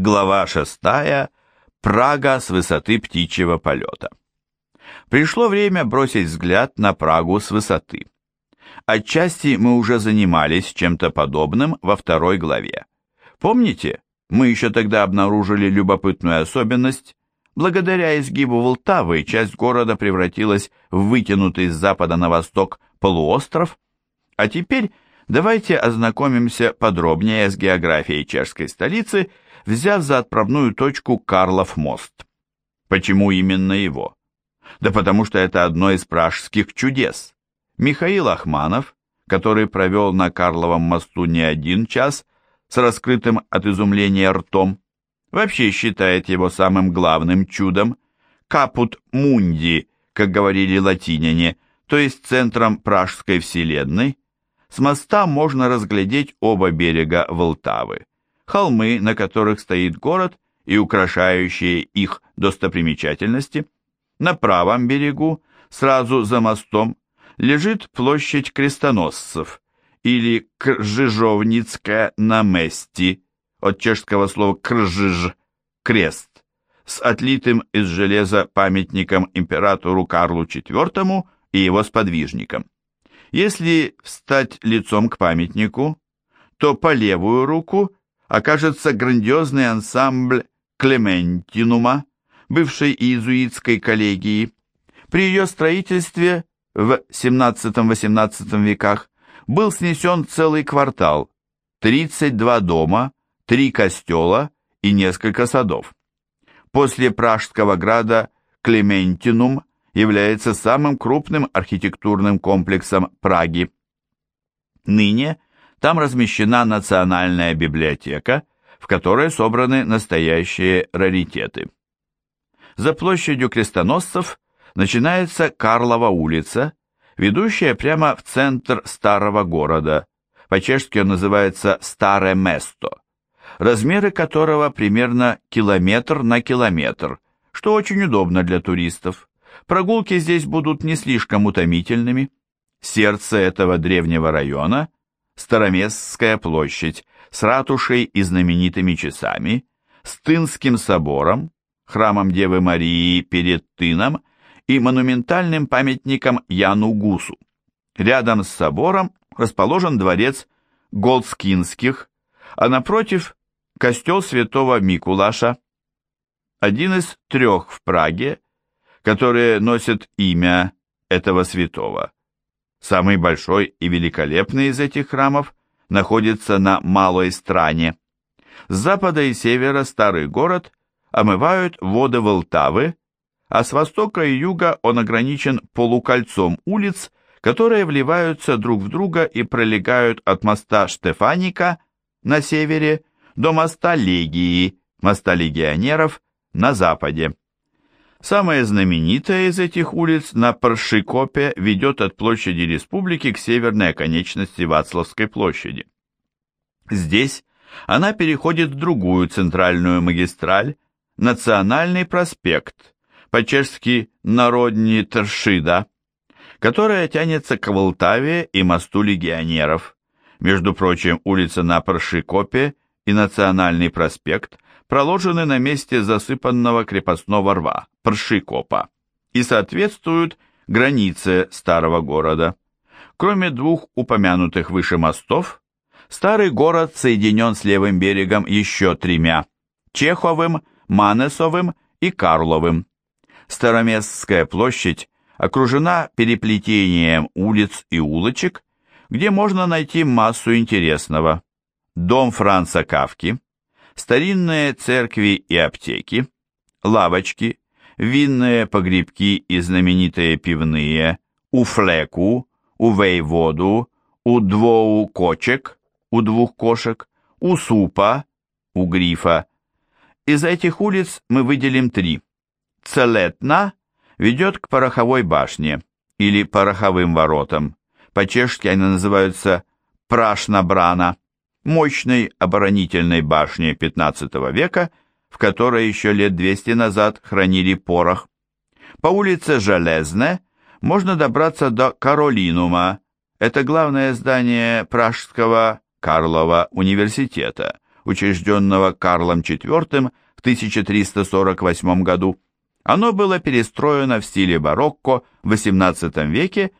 Глава 6. Прага с высоты птичьего полета. Пришло время бросить взгляд на Прагу с высоты. Отчасти мы уже занимались чем-то подобным во второй главе. Помните, мы еще тогда обнаружили любопытную особенность. Благодаря изгибу Волтавы часть города превратилась в вытянутый с запада на восток полуостров, а теперь давайте ознакомимся подробнее с географией чешской столицы – взяв за отправную точку Карлов мост. Почему именно его? Да потому что это одно из пражских чудес. Михаил Ахманов, который провел на Карловом мосту не один час с раскрытым от изумления ртом, вообще считает его самым главным чудом, капут мунди, как говорили латиняне, то есть центром пражской вселенной, с моста можно разглядеть оба берега Волтавы холмы, на которых стоит город, и украшающие их достопримечательности. На правом берегу, сразу за мостом, лежит площадь крестоносцев, или Кржижовницкая на Мести, от чешского слова «кржиж» – крест, с отлитым из железа памятником императору Карлу IV и его сподвижникам. Если встать лицом к памятнику, то по левую руку окажется грандиозный ансамбль Клементинума, бывшей иезуитской коллегии. При ее строительстве в XVII-XVIII веках был снесен целый квартал, 32 дома, 3 костела и несколько садов. После Пражского града Клементинум является самым крупным архитектурным комплексом Праги. Ныне там размещена национальная библиотека, в которой собраны настоящие раритеты. За площадью крестоносцев начинается Карлова улица, ведущая прямо в центр старого города, по-чешски он называется Старое Место, размеры которого примерно километр на километр, что очень удобно для туристов. Прогулки здесь будут не слишком утомительными. Сердце этого древнего района Староместская площадь с ратушей и знаменитыми часами, с Тынским собором, храмом Девы Марии перед Тыном и монументальным памятником Яну Гусу. Рядом с собором расположен дворец Голдскинских, а напротив – костел святого Микулаша, один из трех в Праге, которые носят имя этого святого. Самый большой и великолепный из этих храмов находится на Малой Стране. С запада и севера старый город омывают воды Волтавы, а с востока и юга он ограничен полукольцом улиц, которые вливаются друг в друга и пролегают от моста Штефаника на севере до моста Легии, моста легионеров на западе. Самая знаменитая из этих улиц на Паршикопе ведет от площади Республики к северной оконечности Вацлавской площади. Здесь она переходит в другую центральную магистраль, Национальный проспект, по-чешски Народни Тершида, которая тянется к Волтаве и мосту легионеров. Между прочим, улица на Паршикопе и Национальный проспект проложены на месте засыпанного крепостного рва, Паршикопа, и соответствуют границе старого города. Кроме двух упомянутых выше мостов, старый город соединен с левым берегом еще тремя – Чеховым, Манесовым и Карловым. Староместская площадь окружена переплетением улиц и улочек, где можно найти массу интересного. Дом Франца Кавки, старинные церкви и аптеки, лавочки, винные погребки и знаменитые пивные у Флеку, у Вейводу, у Двоу Кочек, у двух кошек, у Супа, у Грифа. Из этих улиц мы выделим три. Целетна ведет к пороховой башне или пороховым воротам. По-чешски они называются Прашна-Брана мощной оборонительной башне XV века, в которой еще лет 200 назад хранили порох. По улице Железне можно добраться до Каролинума, это главное здание Пражского Карлова университета, учрежденного Карлом IV в 1348 году. Оно было перестроено в стиле барокко в XVIII веке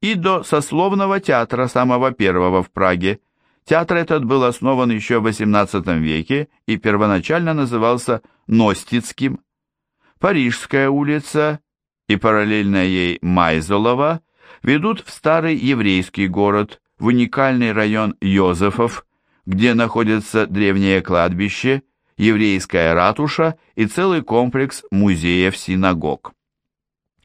и до сословного театра самого первого в Праге. Театр этот был основан еще в XVIII веке и первоначально назывался Ностицким. Парижская улица и параллельно ей Майзолова ведут в старый еврейский город, в уникальный район Йозефов, где находится древнее кладбище, еврейская ратуша и целый комплекс музеев-синагог.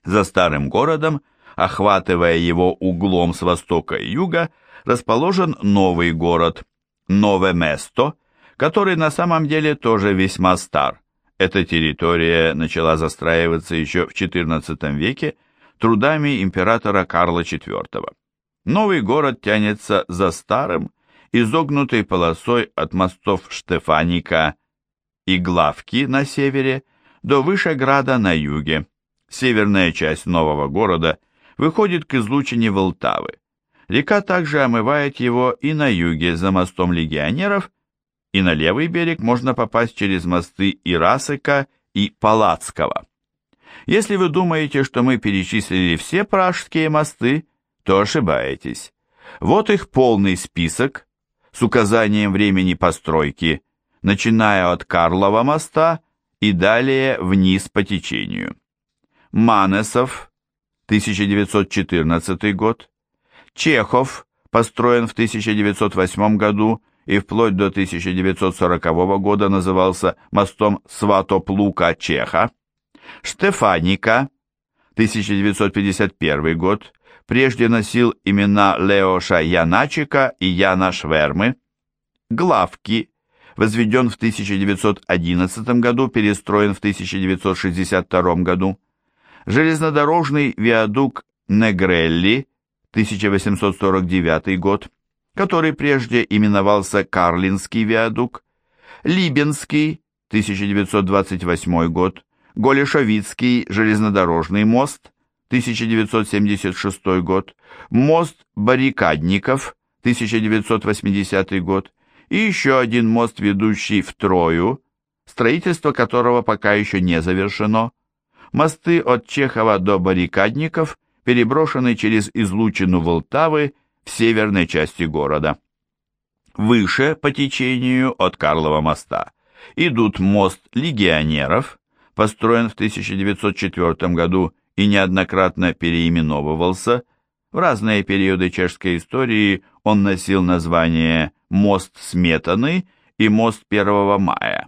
За старым городом, охватывая его углом с востока и юга, расположен новый город, Нове Место, который на самом деле тоже весьма стар. Эта территория начала застраиваться еще в XIV веке трудами императора Карла IV. Новый город тянется за старым, изогнутой полосой от мостов Штефаника и Главки на севере до Вышеграда на юге. Северная часть нового города выходит к излучине Волтавы. Река также омывает его и на юге за мостом легионеров, и на левый берег можно попасть через мосты Ирасыка и Палацкого. Если вы думаете, что мы перечислили все пражские мосты, то ошибаетесь. Вот их полный список с указанием времени постройки, начиная от Карлова моста и далее вниз по течению. Манесов, 1914 год, Чехов, построен в 1908 году и вплоть до 1940 года назывался мостом Сватоплука-Чеха, Штефаника, 1951 год, прежде носил имена Леоша Яначика и Яна Швермы. Главки, возведен в 1911 году, перестроен в 1962 году. Железнодорожный виадук Негрелли, 1849 год, который прежде именовался Карлинский виадук. Либенский, 1928 год, Голешовицкий железнодорожный мост, 1976 год, мост Баррикадников, 1980 год, и еще один мост, ведущий в Трою, строительство которого пока еще не завершено. Мосты от Чехова до Баррикадников переброшены через излучину Волтавы в северной части города. Выше по течению от Карлова моста идут мост легионеров, построен в 1904 году и неоднократно переименовывался, в разные периоды чешской истории он носил название «Мост Сметаны» и «Мост 1 мая».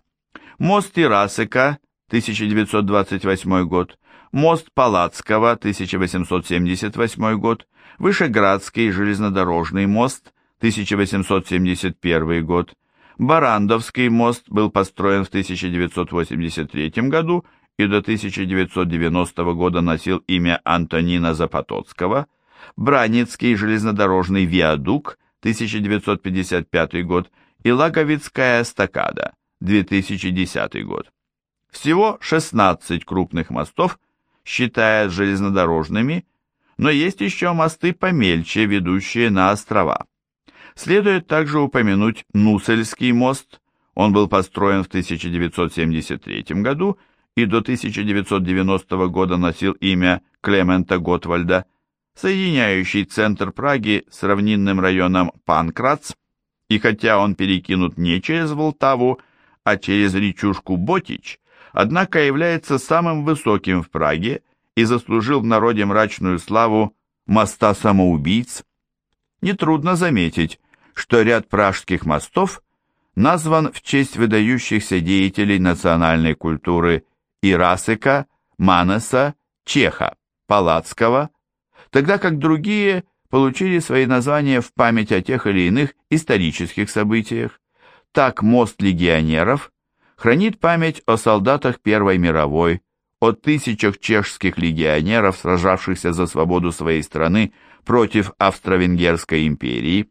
Мост Ирасыка, 1928 год, мост Палацкого, 1878 год, Вышеградский железнодорожный мост, 1871 год, Барандовский мост был построен в 1983 году и до 1990 года носил имя Антонина Запотоцкого, Браницкий железнодорожный виадук 1955 год и Лаговицкая эстакада 2010 год. Всего 16 крупных мостов, считая железнодорожными, но есть еще мосты помельче, ведущие на острова. Следует также упомянуть Нусельский мост. Он был построен в 1973 году и до 1990 года носил имя Клемента Готвальда, соединяющий центр Праги с равнинным районом Панкрац, и хотя он перекинут не через Волтаву, а через речушку Ботич, однако является самым высоким в Праге и заслужил в народе мрачную славу моста самоубийц. Нетрудно заметить, что ряд пражских мостов назван в честь выдающихся деятелей национальной культуры Ирасыка, Манеса, Чеха, Палацкого, тогда как другие получили свои названия в память о тех или иных исторических событиях. Так мост легионеров хранит память о солдатах Первой мировой, о тысячах чешских легионеров, сражавшихся за свободу своей страны против Австро-Венгерской империи.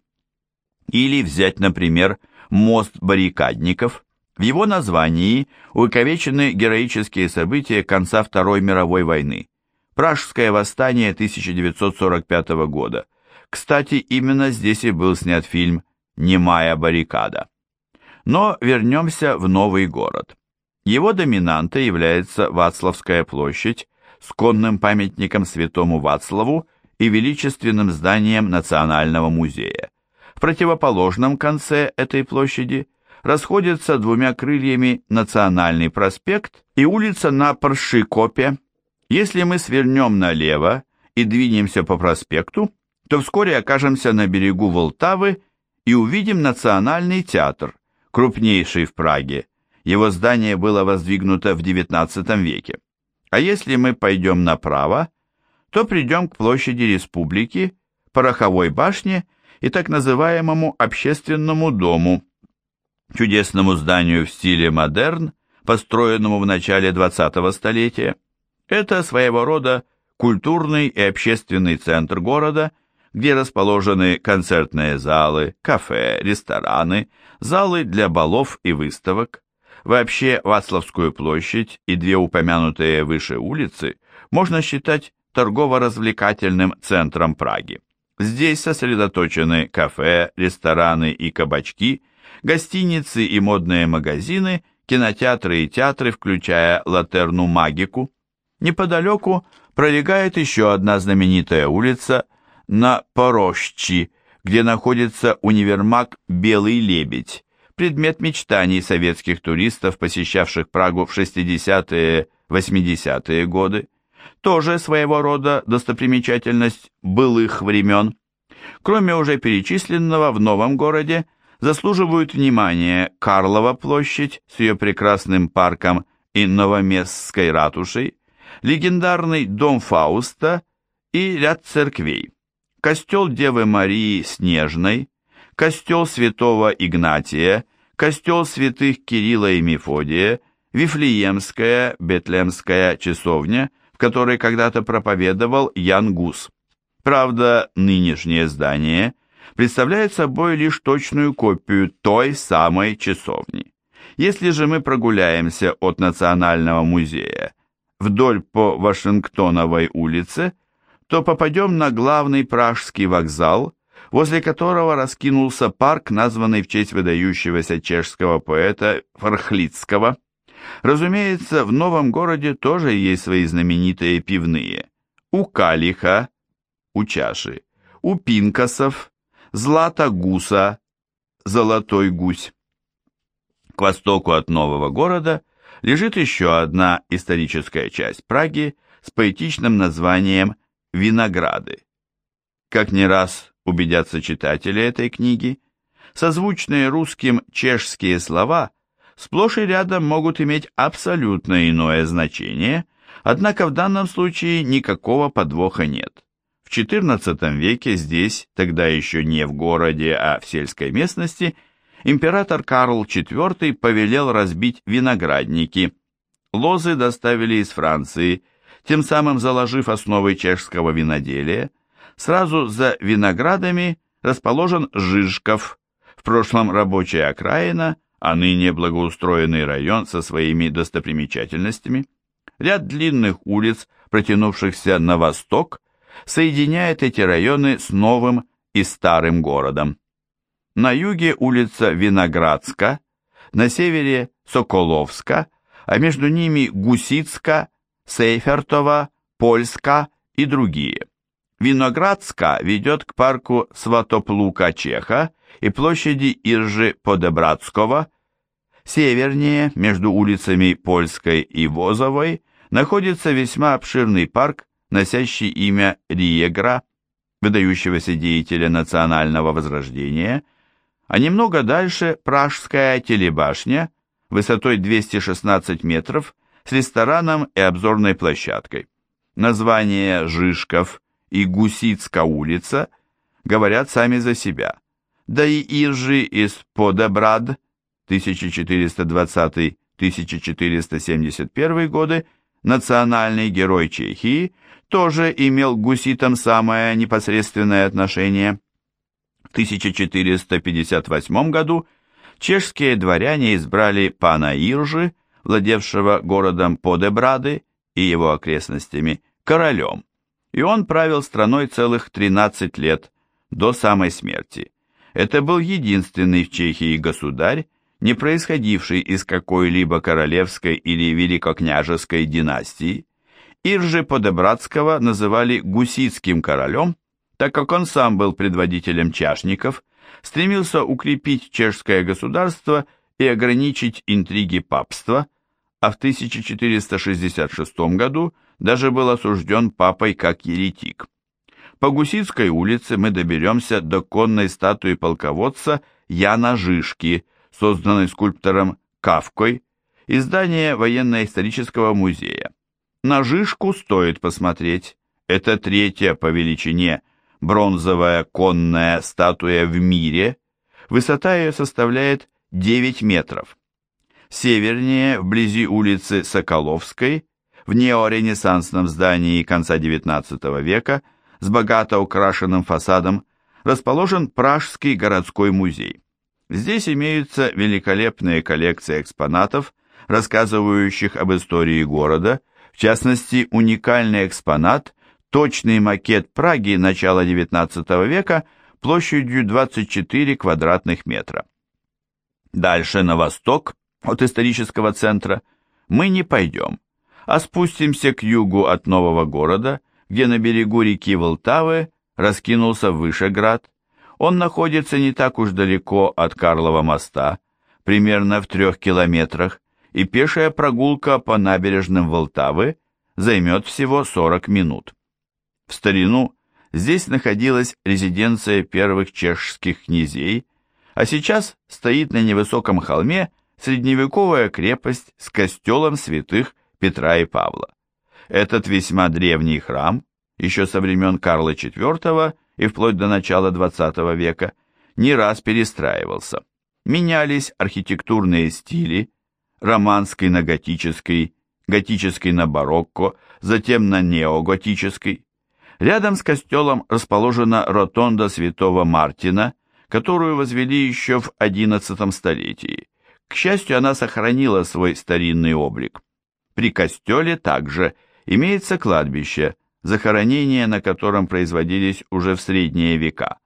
Или взять, например, мост баррикадников. В его названии увековечены героические события конца Второй мировой войны. Пражское восстание 1945 года. Кстати, именно здесь и был снят фильм «Немая баррикада». Но вернемся в новый город. Его доминантой является Вацлавская площадь с конным памятником святому Вацлаву и величественным зданием Национального музея. В противоположном конце этой площади расходятся двумя крыльями Национальный проспект и улица на Паршикопе. Если мы свернем налево и двинемся по проспекту, то вскоре окажемся на берегу Волтавы и увидим Национальный театр, крупнейший в Праге. Его здание было воздвигнуто в XIX веке. А если мы пойдем направо, то придем к площади Республики, Пороховой башне и так называемому Общественному дому, чудесному зданию в стиле модерн, построенному в начале 20-го столетия. Это своего рода культурный и общественный центр города, где расположены концертные залы, кафе, рестораны, залы для балов и выставок. Вообще Вацлавскую площадь и две упомянутые выше улицы можно считать торгово-развлекательным центром Праги. Здесь сосредоточены кафе, рестораны и кабачки, гостиницы и модные магазины, кинотеатры и театры, включая Латерну Магику. Неподалеку пролегает еще одна знаменитая улица на Порощи, где находится универмаг «Белый лебедь», предмет мечтаний советских туристов, посещавших Прагу в 60-е-80-е годы тоже своего рода достопримечательность былых времен. Кроме уже перечисленного, в новом городе заслуживают внимания Карлова площадь с ее прекрасным парком и Новоместской ратушей, легендарный дом Фауста и ряд церквей. Костел Девы Марии Снежной, костел святого Игнатия, костел святых Кирилла и Мефодия, Вифлеемская, Бетлемская часовня – в которой когда-то проповедовал Ян Гус. Правда, нынешнее здание представляет собой лишь точную копию той самой часовни. Если же мы прогуляемся от Национального музея вдоль по Вашингтоновой улице, то попадем на главный пражский вокзал, возле которого раскинулся парк, названный в честь выдающегося чешского поэта Фархлицкого. Разумеется, в новом городе тоже есть свои знаменитые пивные. У Калиха, у Чаши, у Пинкасов, Злата Гуса, Золотой Гусь. К востоку от нового города лежит еще одна историческая часть Праги с поэтичным названием «Винограды». Как не раз убедятся читатели этой книги, созвучные русским чешские слова сплошь и рядом могут иметь абсолютно иное значение, однако в данном случае никакого подвоха нет. В XIV веке здесь, тогда еще не в городе, а в сельской местности, император Карл IV повелел разбить виноградники. Лозы доставили из Франции, тем самым заложив основы чешского виноделия. Сразу за виноградами расположен Жижков, в прошлом рабочая окраина, а ныне благоустроенный район со своими достопримечательностями. Ряд длинных улиц, протянувшихся на восток, соединяет эти районы с новым и старым городом. На юге улица Виноградска, на севере Соколовска, а между ними Гусицка, Сейфертова, Польска и другие. Виноградска ведет к парку Сватоплука Чеха и площади Иржи Подебратского. Севернее, между улицами Польской и Возовой, находится весьма обширный парк, носящий имя Риегра, выдающегося деятеля национального возрождения, а немного дальше Пражская телебашня, высотой 216 метров, с рестораном и обзорной площадкой. Название Жишков и Гусицка улица говорят сами за себя да и Иржи из Подобрад 1420-1471 годы, национальный герой Чехии, тоже имел к гуситам самое непосредственное отношение. В 1458 году чешские дворяне избрали пана Иржи, владевшего городом Подебрады и его окрестностями, королем, и он правил страной целых 13 лет, до самой смерти. Это был единственный в Чехии государь, не происходивший из какой-либо королевской или великокняжеской династии, Иржи Подебратского называли гуситским королем, так как он сам был предводителем чашников, стремился укрепить чешское государство и ограничить интриги папства, а в 1466 году даже был осужден папой как еретик. По Гусицкой улице мы доберемся до конной статуи полководца Яна Жишки, созданной скульптором Кавкой, из здания военно-исторического музея. На Жишку стоит посмотреть. Это третья по величине бронзовая конная статуя в мире. Высота ее составляет 9 метров. Севернее, вблизи улицы Соколовской, в неоренессансном здании конца XIX века, с богато украшенным фасадом, расположен Пражский городской музей. Здесь имеются великолепные коллекции экспонатов, рассказывающих об истории города, в частности, уникальный экспонат, точный макет Праги начала XIX века площадью 24 квадратных метра. Дальше на восток от исторического центра мы не пойдем, а спустимся к югу от нового города, где на берегу реки Волтавы раскинулся Вышеград. Он находится не так уж далеко от Карлова моста, примерно в трех километрах, и пешая прогулка по набережным Волтавы займет всего 40 минут. В старину здесь находилась резиденция первых чешских князей, а сейчас стоит на невысоком холме средневековая крепость с костелом святых Петра и Павла. Этот весьма древний храм, еще со времен Карла IV и вплоть до начала XX века, не раз перестраивался. Менялись архитектурные стили, романский на готический, готический на барокко, затем на неоготический. Рядом с костелом расположена ротонда святого Мартина, которую возвели еще в XI столетии. К счастью, она сохранила свой старинный облик. При костеле также имеется кладбище, захоронения на котором производились уже в средние века.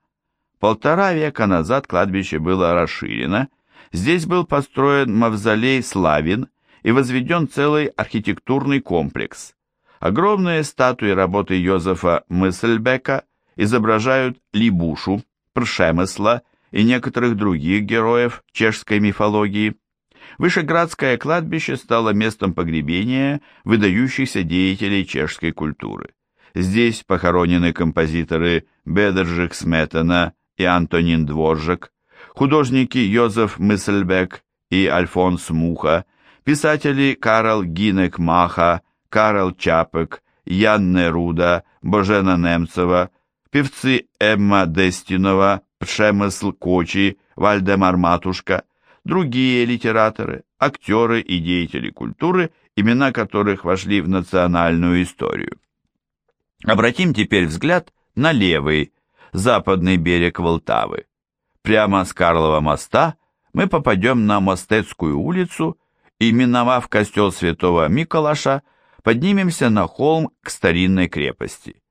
Полтора века назад кладбище было расширено, здесь был построен мавзолей Славин и возведен целый архитектурный комплекс. Огромные статуи работы Йозефа Мысльбека изображают Либушу, Пршемысла и некоторых других героев чешской мифологии. Вышеградское кладбище стало местом погребения выдающихся деятелей чешской культуры. Здесь похоронены композиторы Бедержик Сметана и Антонин Дворжак, художники Йозеф Мысльбек и Альфонс Муха, писатели Карл Гинек Маха, Карл Чапек, Ян Неруда, Божена Немцева, певцы Эмма Дестинова, Пшемысл Кочи, Вальдемар Матушка, другие литераторы, актеры и деятели культуры, имена которых вошли в национальную историю. Обратим теперь взгляд на левый, западный берег Волтавы. Прямо с Карлова моста мы попадем на Мостецкую улицу и, миновав костел святого Миколаша, поднимемся на холм к старинной крепости.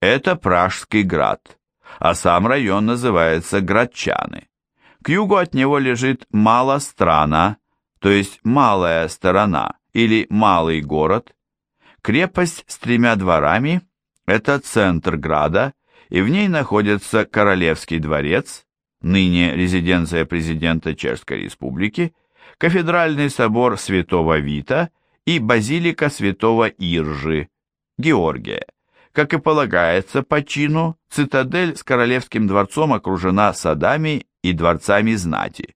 Это Пражский град а сам район называется Градчаны. К югу от него лежит Малострана, то есть Малая сторона или Малый город. Крепость с тремя дворами – это центр града, и в ней находится Королевский дворец, ныне резиденция президента Чешской Республики, кафедральный собор Святого Вита и базилика Святого Иржи, Георгия. Как и полагается по чину, цитадель с королевским дворцом окружена садами и дворцами знати.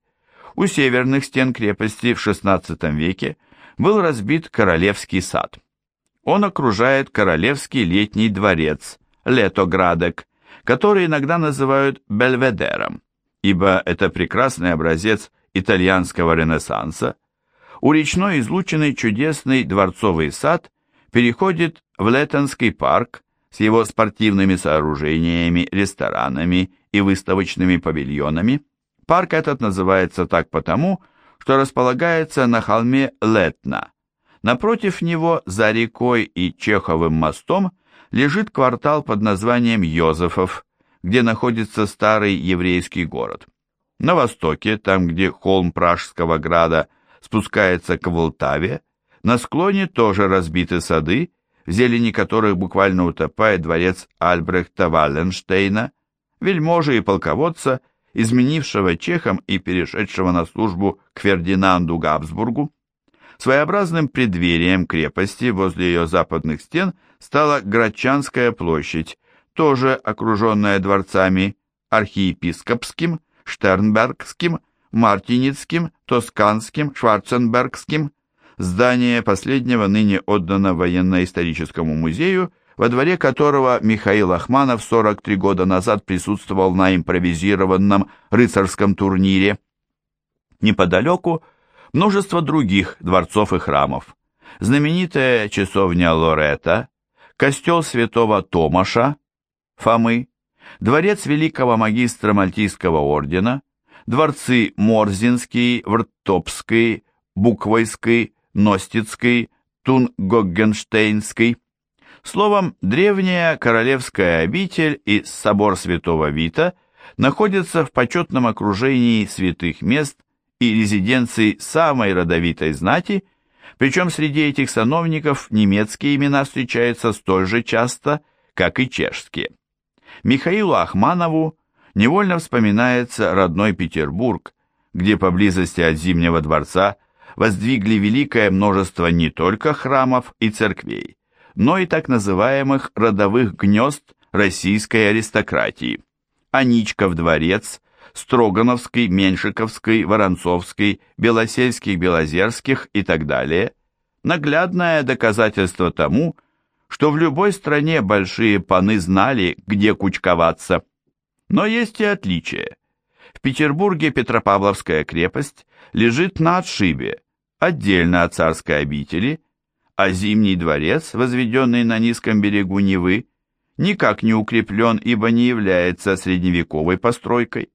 У северных стен крепости в XVI веке был разбит королевский сад. Он окружает королевский летний дворец, Летоградек, который иногда называют Бельведером, ибо это прекрасный образец итальянского ренессанса. У речной излученный чудесный дворцовый сад переходит в Леттонский парк, с его спортивными сооружениями, ресторанами и выставочными павильонами. Парк этот называется так потому, что располагается на холме Летна. Напротив него, за рекой и Чеховым мостом, лежит квартал под названием Йозефов, где находится старый еврейский город. На востоке, там где холм Пражского града спускается к Волтаве, на склоне тоже разбиты сады, в зелени которых буквально утопает дворец Альбрехта Валленштейна, вельможи и полководца, изменившего чехам и перешедшего на службу к Фердинанду Габсбургу. Своеобразным преддверием крепости возле ее западных стен стала Грачанская площадь, тоже окруженная дворцами архиепископским, Штернбергским, Мартиницким, Тосканским, Шварценбергским. Здание последнего ныне отдано военно-историческому музею, во дворе которого Михаил Ахманов 43 года назад присутствовал на импровизированном рыцарском турнире. Неподалеку множество других дворцов и храмов. Знаменитая часовня Лорета, костел святого Томаша, Фомы, дворец великого магистра Мальтийского ордена, дворцы Морзинский, Вртопский, Буквойский, Ностицкий, Тунгоггенштейнский. Словом, древняя королевская обитель и собор святого Вита находятся в почетном окружении святых мест и резиденций самой родовитой знати, причем среди этих сановников немецкие имена встречаются столь же часто, как и чешские. Михаилу Ахманову невольно вспоминается родной Петербург, где поблизости от Зимнего дворца воздвигли великое множество не только храмов и церквей, но и так называемых родовых гнезд российской аристократии. Аничков дворец, Строгановский, Меньшиковский, Воронцовский, Белосельских, Белозерских и так далее, наглядное доказательство тому, что в любой стране большие паны знали, где кучковаться. Но есть и отличия. В Петербурге Петропавловская крепость лежит на отшибе, отдельно от царской обители, а Зимний дворец, возведенный на низком берегу Невы, никак не укреплен, ибо не является средневековой постройкой.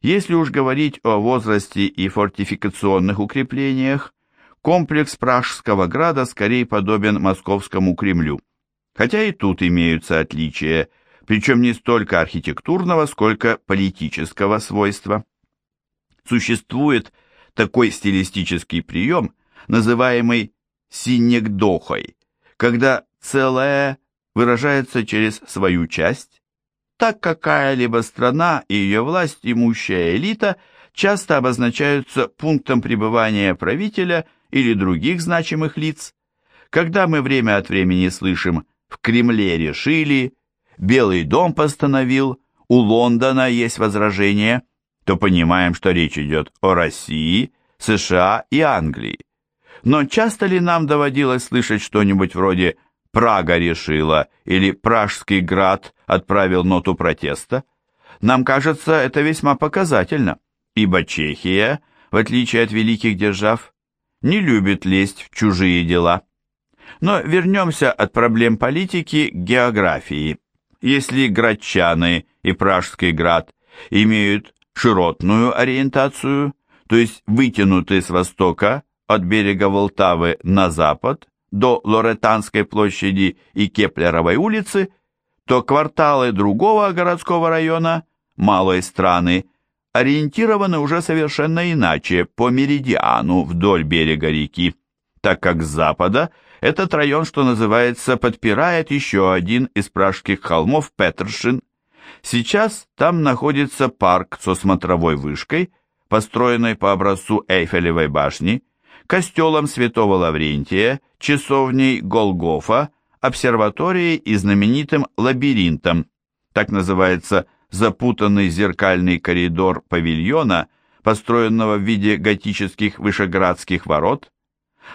Если уж говорить о возрасте и фортификационных укреплениях, комплекс Пражского града скорее подобен московскому Кремлю. Хотя и тут имеются отличия, причем не столько архитектурного, сколько политического свойства. Существует такой стилистический прием, называемый синекдохой, когда целое выражается через свою часть, так какая-либо страна и ее власть имущая элита часто обозначаются пунктом пребывания правителя или других значимых лиц. Когда мы время от времени слышим «в Кремле решили», «Белый дом постановил», «у Лондона есть возражение», то понимаем, что речь идет о России, США и Англии. Но часто ли нам доводилось слышать что-нибудь вроде Прага решила или Пражский град отправил ноту протеста, нам кажется это весьма показательно, ибо Чехия, в отличие от великих держав, не любит лезть в чужие дела. Но вернемся от проблем политики к географии. Если градчаны и Пражский град имеют широтную ориентацию, то есть вытянуты с востока от берега Волтавы на запад, до Лоретанской площади и Кеплеровой улицы, то кварталы другого городского района, малой страны, ориентированы уже совершенно иначе, по меридиану вдоль берега реки, так как с запада этот район, что называется, подпирает еще один из пражских холмов Петершин. Сейчас там находится парк со смотровой вышкой, построенной по образцу Эйфелевой башни, костелом Святого Лаврентия, часовней Голгофа, обсерваторией и знаменитым лабиринтом, так называется запутанный зеркальный коридор павильона, построенного в виде готических вышеградских ворот.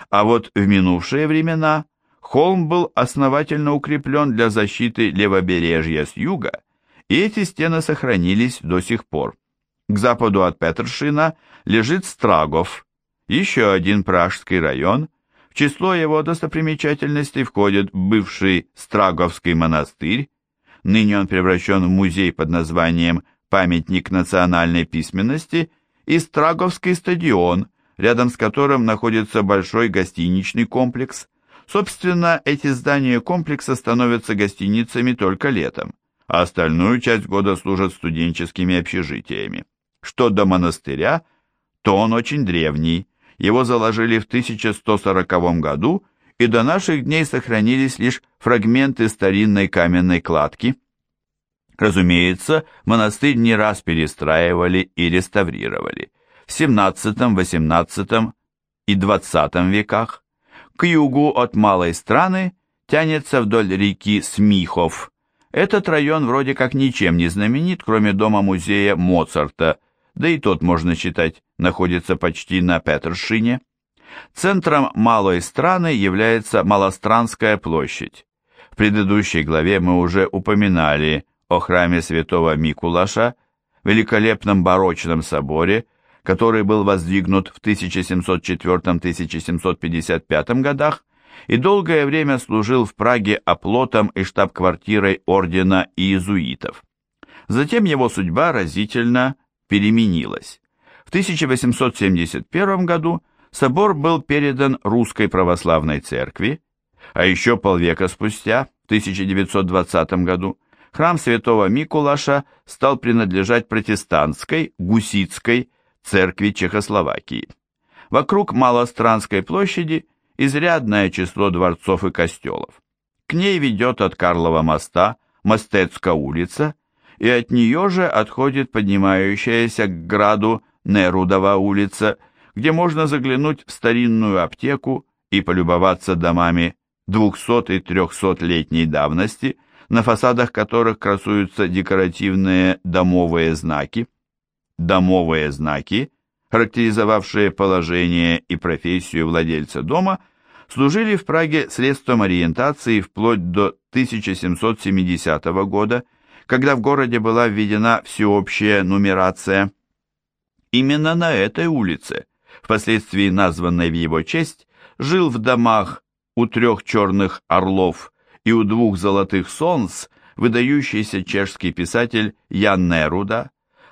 А вот в минувшие времена холм был основательно укреплен для защиты левобережья с юга, и эти стены сохранились до сих пор. К западу от Петершина лежит Страгов, еще один пражский район, в число его достопримечательностей входит бывший Страговский монастырь, ныне он превращен в музей под названием «Памятник национальной письменности», и Страговский стадион, рядом с которым находится большой гостиничный комплекс. Собственно, эти здания комплекса становятся гостиницами только летом, а остальную часть года служат студенческими общежитиями. что до монастыря, то он очень древний. Его заложили в 1140 году, и до наших дней сохранились лишь фрагменты старинной каменной кладки. Разумеется, монастырь не раз перестраивали и реставрировали. В 17, 18 и 20 веках к югу от Малой Страны тянется вдоль реки Смихов. Этот район вроде как ничем не знаменит, кроме дома-музея Моцарта, да и тот, можно считать, находится почти на Петершине. Центром Малой Страны является Малостранская площадь. В предыдущей главе мы уже упоминали о храме святого Микулаша, великолепном барочном соборе, который был воздвигнут в 1704-1755 годах и долгое время служил в Праге оплотом и штаб-квартирой ордена иезуитов. Затем его судьба разительно переменилась. В 1871 году собор был передан Русской Православной Церкви, а еще полвека спустя, в 1920 году, храм святого Микулаша стал принадлежать протестантской, гуситской церкви Чехословакии. Вокруг Малостранской площади изрядное число дворцов и костелов. К ней ведет от Карлова моста Мостецкая улица, и от нее же отходит поднимающаяся к граду Нерудова улица, где можно заглянуть в старинную аптеку и полюбоваться домами 200 и 300-летней давности, на фасадах которых красуются декоративные домовые знаки. Домовые знаки, характеризовавшие положение и профессию владельца дома, служили в Праге средством ориентации вплоть до 1770 года, когда в городе была введена всеобщая нумерация. Именно на этой улице, впоследствии названной в его честь, жил в домах у трех черных орлов и у двух золотых солнц выдающийся чешский писатель Ян Неруда,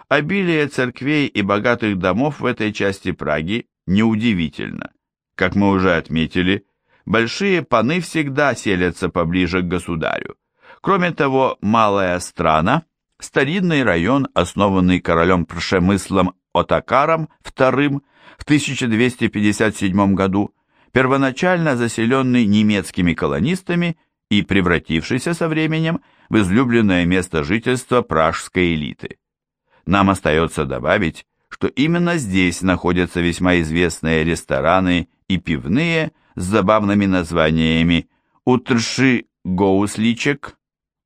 Обилие церквей и богатых домов в этой части Праги неудивительно. Как мы уже отметили, большие паны всегда селятся поближе к государю. Кроме того, Малая Страна – старинный район, основанный королем Прошемыслом Отакаром II в 1257 году, первоначально заселенный немецкими колонистами и превратившийся со временем в излюбленное место жительства пражской элиты. Нам остается добавить, что именно здесь находятся весьма известные рестораны и пивные с забавными названиями «Утрши Гоусличек»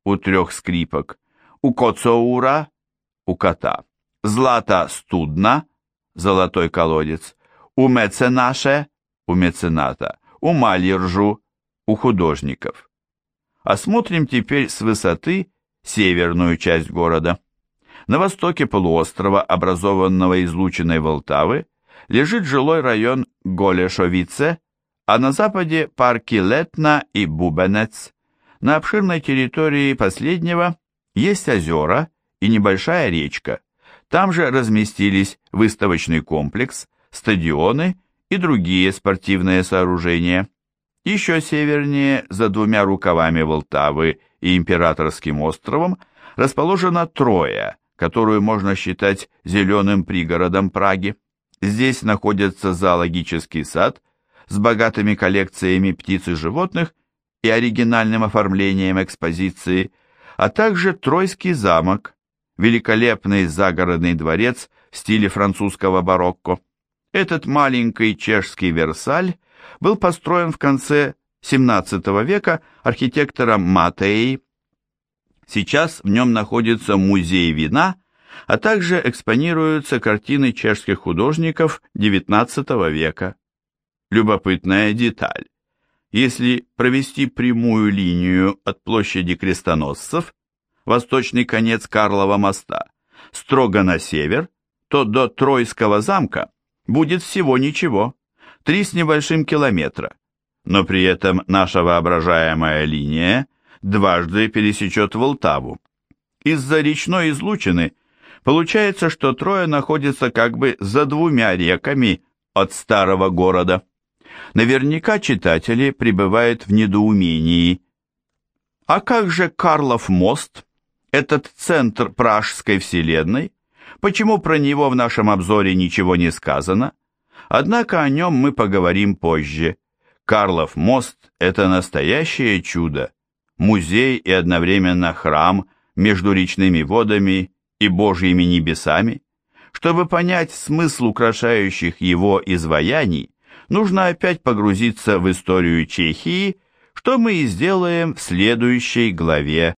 у трех скрипок, у Коцоура у кота, Злата Студна золотой колодец, у Меценаше у мецената, у Малиржу у художников. Осмотрим теперь с высоты северную часть города. На востоке полуострова, образованного излучиной Волтавы, лежит жилой район Голешовице, а на западе парки Летна и Бубенец. На обширной территории последнего есть озера и небольшая речка. Там же разместились выставочный комплекс, стадионы и другие спортивные сооружения. Еще севернее, за двумя рукавами Волтавы и Императорским островом, расположена Троя, которую можно считать зеленым пригородом Праги. Здесь находится зоологический сад с богатыми коллекциями птиц и животных и оригинальным оформлением экспозиции, а также Тройский замок, великолепный загородный дворец в стиле французского барокко. Этот маленький чешский Версаль был построен в конце XVII века архитектором Матеей Сейчас в нем находится музей вина, а также экспонируются картины чешских художников XIX века. Любопытная деталь. Если провести прямую линию от площади крестоносцев, восточный конец Карлова моста, строго на север, то до Тройского замка будет всего ничего, три с небольшим километра. Но при этом наша воображаемая линия – дважды пересечет Волтаву. Из-за речной излучины получается, что Троя находится как бы за двумя реками от старого города. Наверняка читатели пребывают в недоумении. А как же Карлов мост, этот центр пражской вселенной, Почему про него в нашем обзоре ничего не сказано? Однако о нем мы поговорим позже. Карлов мост – это настоящее чудо, музей и одновременно храм между речными водами и Божьими небесами. Чтобы понять смысл украшающих его изваяний, нужно опять погрузиться в историю Чехии, что мы и сделаем в следующей главе